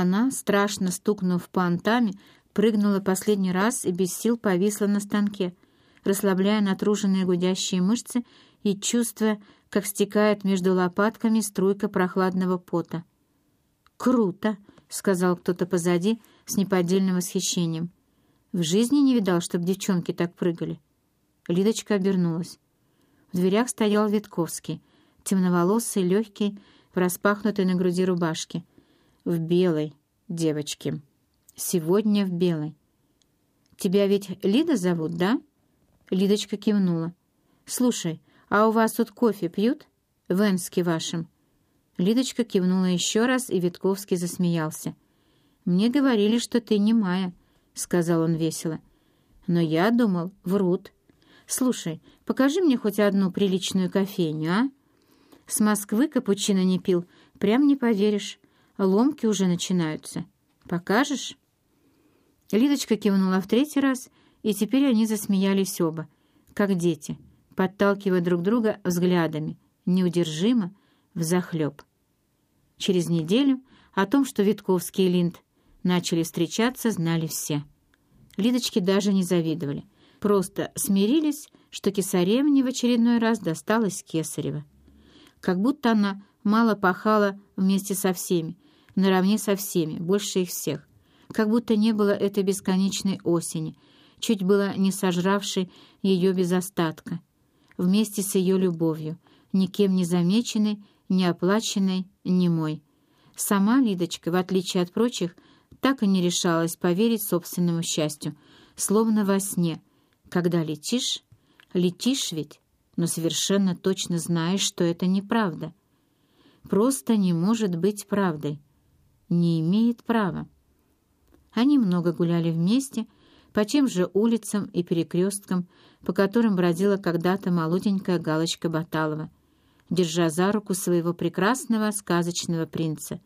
Она, страшно стукнув понтами, прыгнула последний раз и без сил повисла на станке, расслабляя натруженные гудящие мышцы и чувствуя, как стекает между лопатками струйка прохладного пота. «Круто!» — сказал кто-то позади с неподдельным восхищением. «В жизни не видал, чтобы девчонки так прыгали». Лидочка обернулась. В дверях стоял Витковский, темноволосый, легкий, в распахнутой на груди рубашке — в белой, девочки. Сегодня в белой. Тебя ведь Лида зовут, да? Лидочка кивнула. Слушай, а у вас тут кофе пьют? В Энске вашем. Лидочка кивнула еще раз, и Витковский засмеялся. «Мне говорили, что ты не Майя», — сказал он весело. «Но я думал, врут. Слушай, покажи мне хоть одну приличную кофейню, а? С Москвы капучино не пил, прям не поверишь. Ломки уже начинаются. Покажешь?» Лидочка кивнула в третий раз, и теперь они засмеялись оба, как дети, подталкивая друг друга взглядами, неудержимо, взахлеб. Через неделю о том, что Витковский и Линд начали встречаться, знали все. Лидочки даже не завидовали, просто смирились, что Кесаревне в очередной раз досталось Кесарева. Как будто она мало пахала вместе со всеми, наравне со всеми, больше их всех. Как будто не было этой бесконечной осени, чуть было не сожравшей ее без остатка. Вместе с ее любовью, никем не замеченной, не оплаченной, не мой. Сама Лидочка, в отличие от прочих, так и не решалась поверить собственному счастью, словно во сне. Когда летишь, летишь ведь, но совершенно точно знаешь, что это неправда. Просто не может быть правдой не имеет права. Они много гуляли вместе по тем же улицам и перекресткам, по которым бродила когда-то молоденькая галочка Баталова, держа за руку своего прекрасного сказочного принца.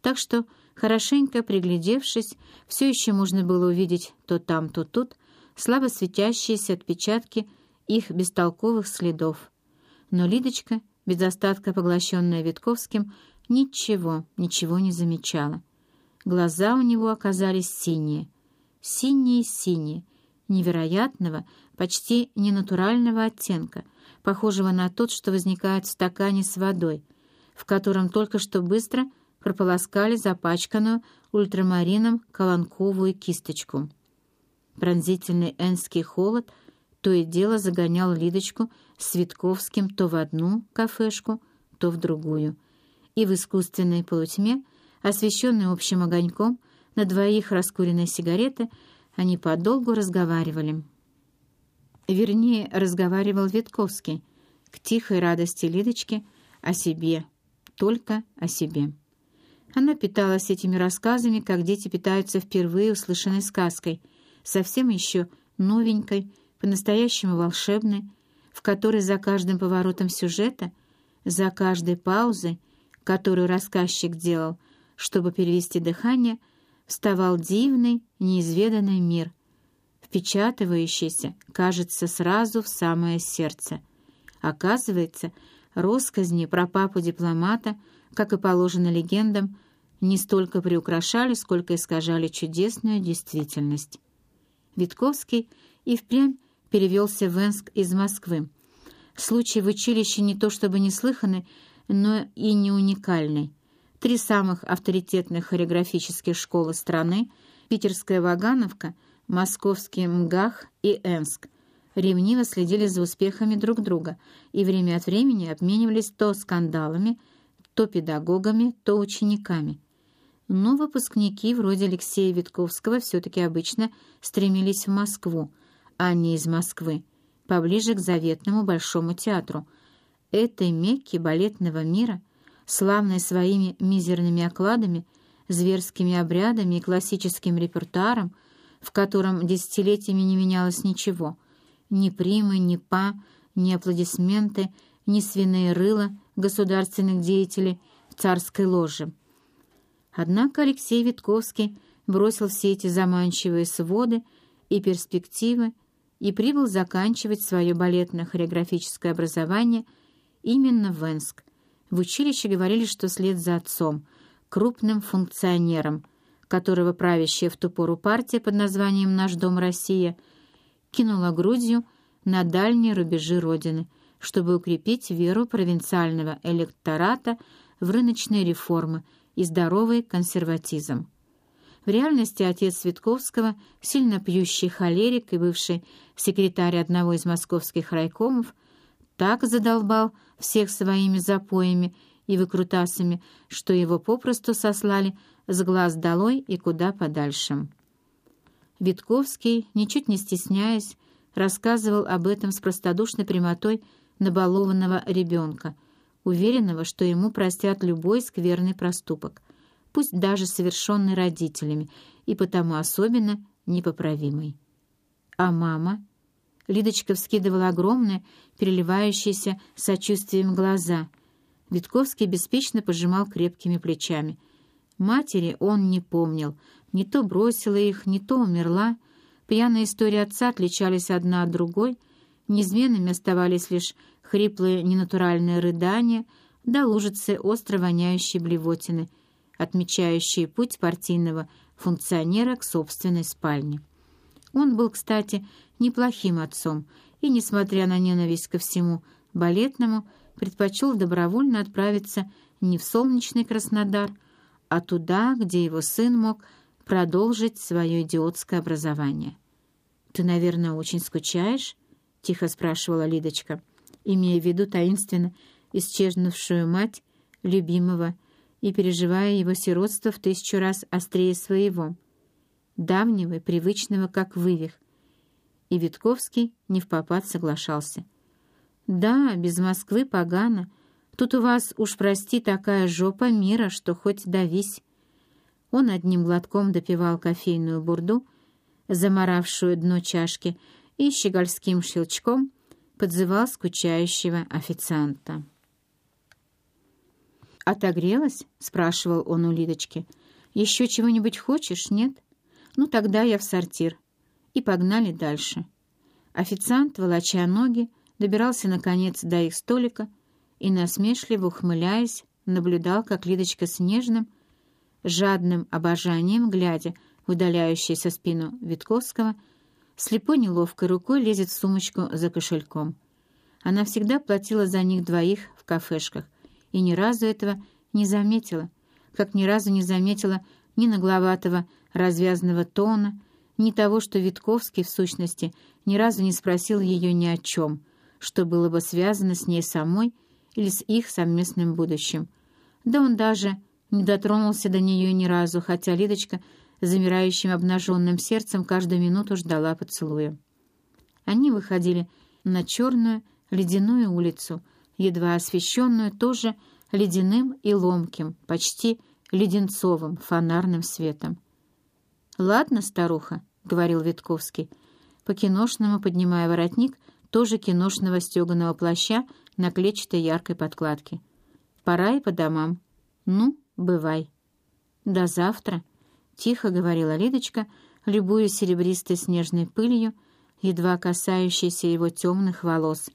Так что, хорошенько приглядевшись, все еще можно было увидеть то там, то тут слабо светящиеся отпечатки их бестолковых следов. Но Лидочка, без остатка поглощенная Витковским, ничего, ничего не замечала. Глаза у него оказались синие, синие-синие, невероятного, почти ненатурального оттенка, похожего на тот, что возникает в стакане с водой, в котором только что быстро прополоскали запачканную ультрамарином колонковую кисточку. Пронзительный энский холод то и дело загонял Лидочку с Витковским то в одну кафешку, то в другую — и в искусственной полутьме, освещенной общим огоньком, на двоих раскуренной сигареты, они подолгу разговаривали. Вернее, разговаривал Витковский, к тихой радости Лидочки, о себе, только о себе. Она питалась этими рассказами, как дети питаются впервые услышанной сказкой, совсем еще новенькой, по-настоящему волшебной, в которой за каждым поворотом сюжета, за каждой паузой которую рассказчик делал, чтобы перевести дыхание, вставал дивный, неизведанный мир, впечатывающийся, кажется, сразу в самое сердце. Оказывается, росказни про папу-дипломата, как и положено легендам, не столько приукрашали, сколько искажали чудесную действительность. Витковский и впрямь перевелся в Энск из Москвы. Случай в училище не то чтобы неслыханный, но и не уникальной. Три самых авторитетных хореографических школы страны — Питерская Вагановка, Московский МГАХ и Энск — ревниво следили за успехами друг друга и время от времени обменивались то скандалами, то педагогами, то учениками. Но выпускники вроде Алексея Витковского все-таки обычно стремились в Москву, а не из Москвы, поближе к заветному Большому театру — этой Мекки балетного мира, славной своими мизерными окладами, зверскими обрядами и классическим репертуаром, в котором десятилетиями не менялось ничего, ни примы, ни па, ни аплодисменты, ни свиные рыла государственных деятелей царской ложе. Однако Алексей Витковский бросил все эти заманчивые своды и перспективы и прибыл заканчивать свое балетно-хореографическое образование – именно в Энск. В училище говорили, что след за отцом, крупным функционером, которого правящая в ту пору партия под названием «Наш дом Россия» кинула грудью на дальние рубежи Родины, чтобы укрепить веру провинциального электората в рыночные реформы и здоровый консерватизм. В реальности отец Светковского, сильно пьющий холерик и бывший секретарь одного из московских райкомов, так задолбал всех своими запоями и выкрутасами, что его попросту сослали с глаз долой и куда подальше. Витковский, ничуть не стесняясь, рассказывал об этом с простодушной прямотой набалованного ребенка, уверенного, что ему простят любой скверный проступок — пусть даже совершенный родителями, и потому особенно непоправимый. А мама? Лидочка вскидывала огромные, переливающиеся сочувствием глаза. Витковский беспечно пожимал крепкими плечами. Матери он не помнил. Не то бросила их, не то умерла. Пьяные истории отца отличались одна от другой. Неизменными оставались лишь хриплые ненатуральные рыдания да лужицы остро воняющей блевотины — отмечающие путь партийного функционера к собственной спальне. Он был, кстати, неплохим отцом и, несмотря на ненависть ко всему балетному, предпочел добровольно отправиться не в солнечный Краснодар, а туда, где его сын мог продолжить свое идиотское образование. «Ты, наверное, очень скучаешь?» — тихо спрашивала Лидочка, имея в виду таинственно исчезнувшую мать любимого и переживая его сиротство в тысячу раз острее своего, давнего и привычного, как вывих. И Витковский не в попад соглашался. «Да, без Москвы погано. Тут у вас, уж прости, такая жопа мира, что хоть давись». Он одним глотком допивал кофейную бурду, заморавшую дно чашки, и щегольским щелчком подзывал скучающего официанта. «Отогрелась?» — спрашивал он у Лидочки. «Еще чего-нибудь хочешь, нет? Ну, тогда я в сортир». И погнали дальше. Официант, волоча ноги, добирался, наконец, до их столика и, насмешливо ухмыляясь, наблюдал, как Лидочка с нежным, жадным обожанием, глядя в удаляющуюся спину Витковского, слепой неловкой рукой лезет в сумочку за кошельком. Она всегда платила за них двоих в кафешках, и ни разу этого не заметила, как ни разу не заметила ни нагловатого развязанного тона, ни того, что Витковский, в сущности, ни разу не спросил ее ни о чем, что было бы связано с ней самой или с их совместным будущим. Да он даже не дотронулся до нее ни разу, хотя Лидочка замирающим обнаженным сердцем каждую минуту ждала поцелуя. Они выходили на черную ледяную улицу, едва освещенную тоже ледяным и ломким, почти леденцовым фонарным светом. «Ладно, старуха», — говорил Витковский, по-киношному поднимая воротник тоже киношного стеганого плаща на клетчатой яркой подкладке. «Пора и по домам. Ну, бывай». «До завтра», — тихо говорила Лидочка, любуя серебристой снежной пылью, едва касающейся его темных волос,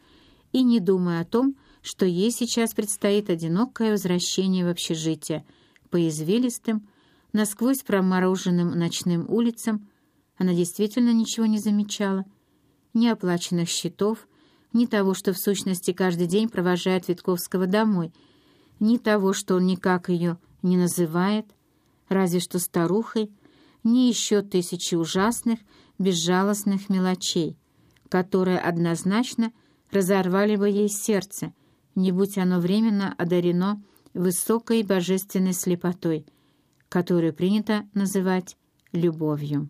и не думая о том, что ей сейчас предстоит одинокое возвращение в общежитие по извилистым, насквозь промороженным ночным улицам. Она действительно ничего не замечала. Ни оплаченных счетов, ни того, что в сущности каждый день провожает Витковского домой, ни того, что он никак ее не называет, разве что старухой, ни еще тысячи ужасных, безжалостных мелочей, которые однозначно разорвали бы ей сердце — не будь оно временно одарено высокой божественной слепотой, которую принято называть любовью.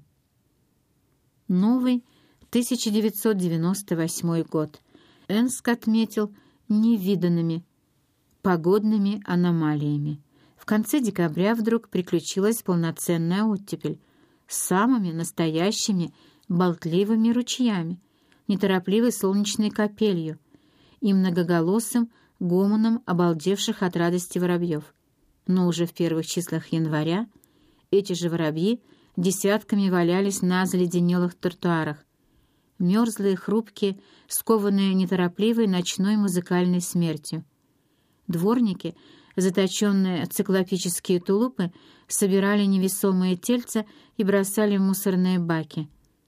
Новый 1998 год Энск отметил невиданными погодными аномалиями. В конце декабря вдруг приключилась полноценная оттепель с самыми настоящими болтливыми ручьями, неторопливой солнечной капелью и многоголосым гомоном обалдевших от радости воробьев. Но уже в первых числах января эти же воробьи десятками валялись на заледенелых тротуарах, мерзлые, хрупкие, скованные неторопливой ночной музыкальной смертью. Дворники, заточенные циклопические тулупы собирали невесомые тельца и бросали в мусорные баки.